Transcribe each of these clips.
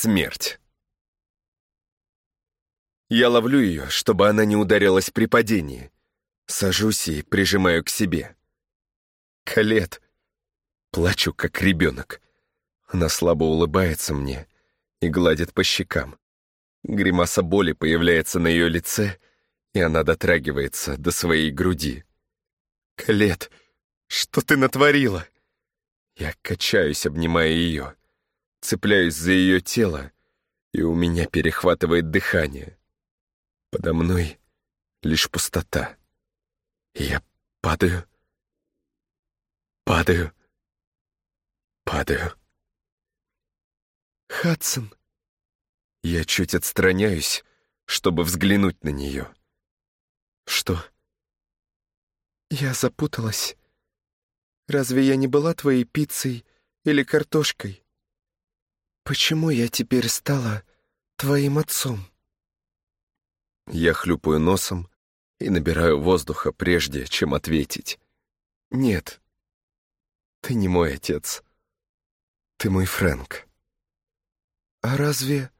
Смерть. Я ловлю ее, чтобы она не ударилась при падении. Сажусь и прижимаю к себе. Калет. Плачу, как ребенок. Она слабо улыбается мне и гладит по щекам. Гримаса боли появляется на ее лице, и она дотрагивается до своей груди. «Калет, что ты натворила?» Я качаюсь, обнимая ее, цепляюсь за ее тело, и у меня перехватывает дыхание. Подо мной лишь пустота. И я падаю, падаю, падаю. Хадсон. Я чуть отстраняюсь, чтобы взглянуть на нее. Что? Я запуталась. Разве я не была твоей пиццей или картошкой? Почему я теперь стала твоим отцом? Я хлюпаю носом и набираю воздуха, прежде чем ответить. Нет, ты не мой отец. Ты мой Фрэнк. А разве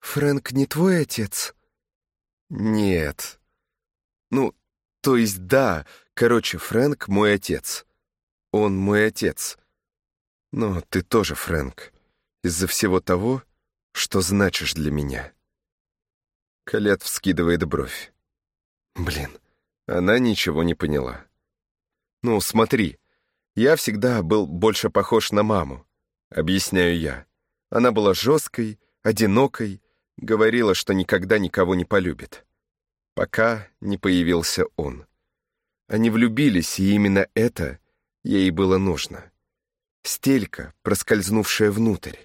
Фрэнк не твой отец? Нет. Ну, то есть да, короче, Фрэнк мой отец. Он мой отец. Но ты тоже, Фрэнк, из-за всего того, что значишь для меня. Калет вскидывает бровь. Блин, она ничего не поняла. Ну, смотри, я всегда был больше похож на маму, объясняю я. Она была жесткой, одинокой, говорила, что никогда никого не полюбит. Пока не появился он. Они влюбились, и именно это ей было нужно. Стелька, проскользнувшая внутрь,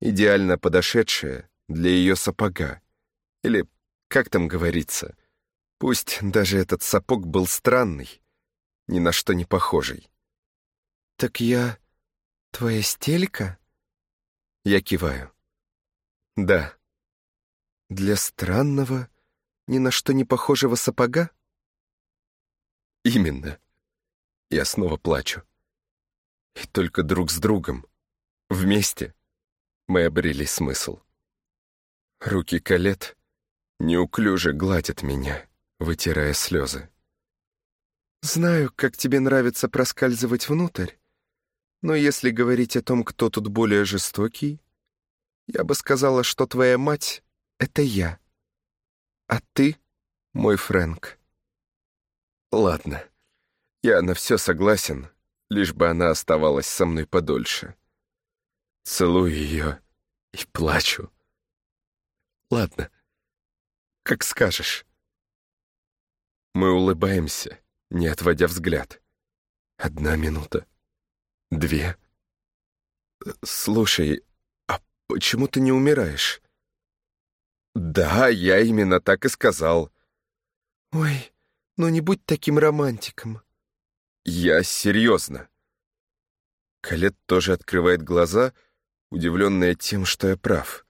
идеально подошедшая для ее сапога, или, как там говорится, пусть даже этот сапог был странный, ни на что не похожий. «Так я твоя стелька?» Я киваю. «Да». «Для странного, ни на что не похожего сапога?» «Именно». Я снова плачу. И только друг с другом, вместе, мы обрели смысл. Руки Калет неуклюже гладят меня, вытирая слезы. «Знаю, как тебе нравится проскальзывать внутрь, но если говорить о том, кто тут более жестокий, я бы сказала, что твоя мать — это я, а ты — мой Фрэнк». «Ладно, я на все согласен, лишь бы она оставалась со мной подольше. Целую ее и плачу. Ладно, как скажешь. Мы улыбаемся, не отводя взгляд. Одна минута. Две. Слушай, а почему ты не умираешь? Да, я именно так и сказал. Ой, ну не будь таким романтиком. Я серьезно. Калет тоже открывает глаза, удивленная тем, что я прав.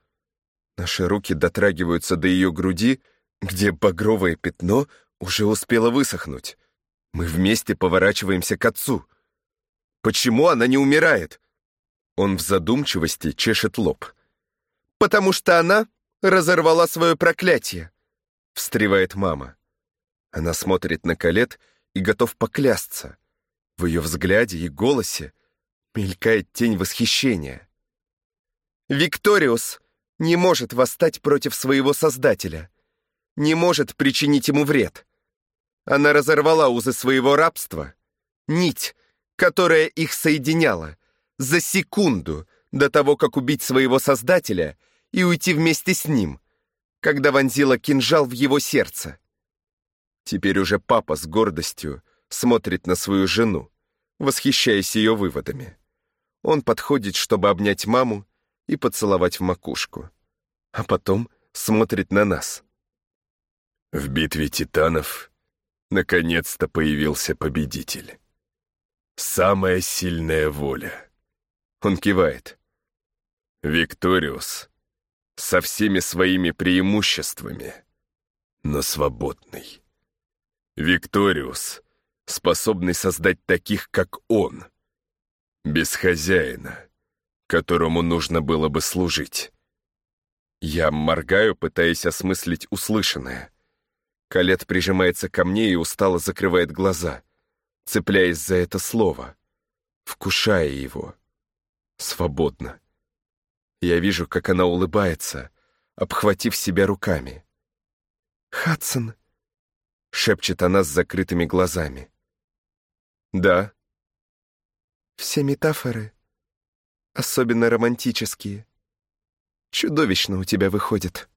Наши руки дотрагиваются до ее груди, где багровое пятно уже успело высохнуть. Мы вместе поворачиваемся к отцу. Почему она не умирает? Он в задумчивости чешет лоб. «Потому что она разорвала свое проклятие», — встревает мама. Она смотрит на Калет и готов поклясться. В ее взгляде и голосе мелькает тень восхищения. «Викториус не может восстать против своего Создателя, не может причинить ему вред. Она разорвала узы своего рабства, нить, которая их соединяла, за секунду до того, как убить своего Создателя и уйти вместе с ним, когда вонзила кинжал в его сердце. Теперь уже папа с гордостью смотрит на свою жену, восхищаясь ее выводами. Он подходит, чтобы обнять маму, и поцеловать в макушку. А потом смотрит на нас. В битве титанов наконец-то появился победитель. Самая сильная воля. Он кивает. Викториус со всеми своими преимуществами, но свободный. Викториус, способный создать таких, как он, без хозяина, которому нужно было бы служить. Я моргаю, пытаясь осмыслить услышанное. Калет прижимается ко мне и устало закрывает глаза, цепляясь за это слово, вкушая его. Свободно. Я вижу, как она улыбается, обхватив себя руками. «Хадсон», — шепчет она с закрытыми глазами. «Да». «Все метафоры, особенно романтические, чудовищно у тебя выходят».